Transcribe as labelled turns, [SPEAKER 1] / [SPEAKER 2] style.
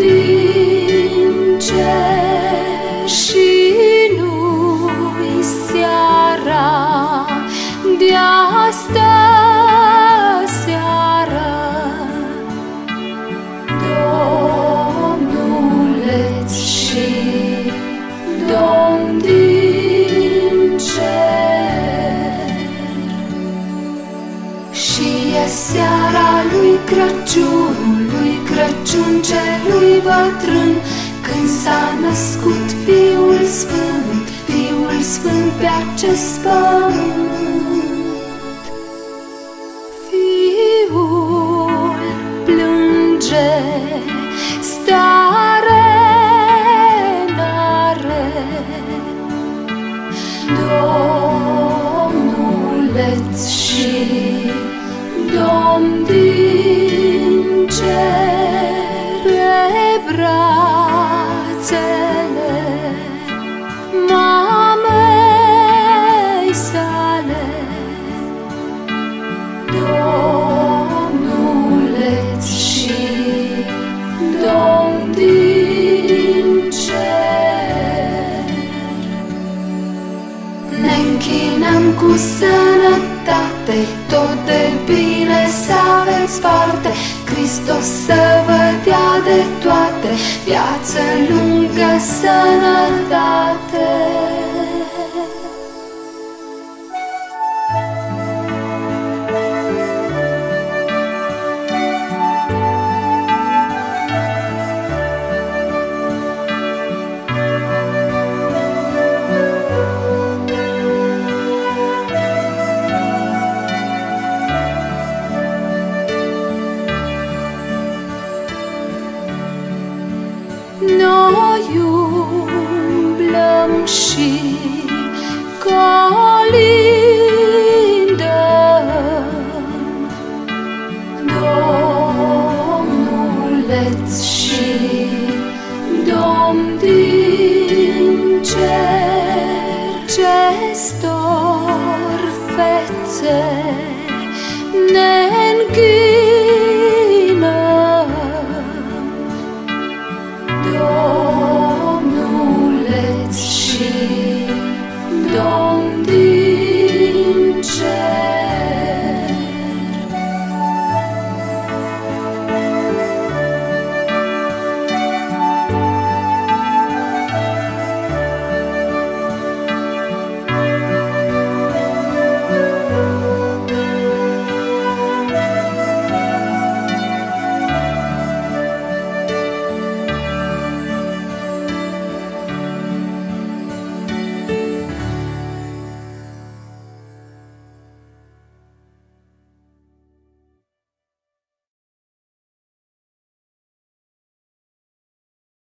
[SPEAKER 1] Domn seara lui Crăciun Crăciun celui bătrân. Când s-a născut Fiul Sfânt Fiul Sfânt pe acest pământ. Fiul plânge stare n-are. Domnuleț și Domn din sănătate, tot de bine să aveți parte, Hristos să vă dea de toate, viață lungă, sănătate. Noi umblăm și colindăm. Domnuleț și Domn din cer ce stor fețe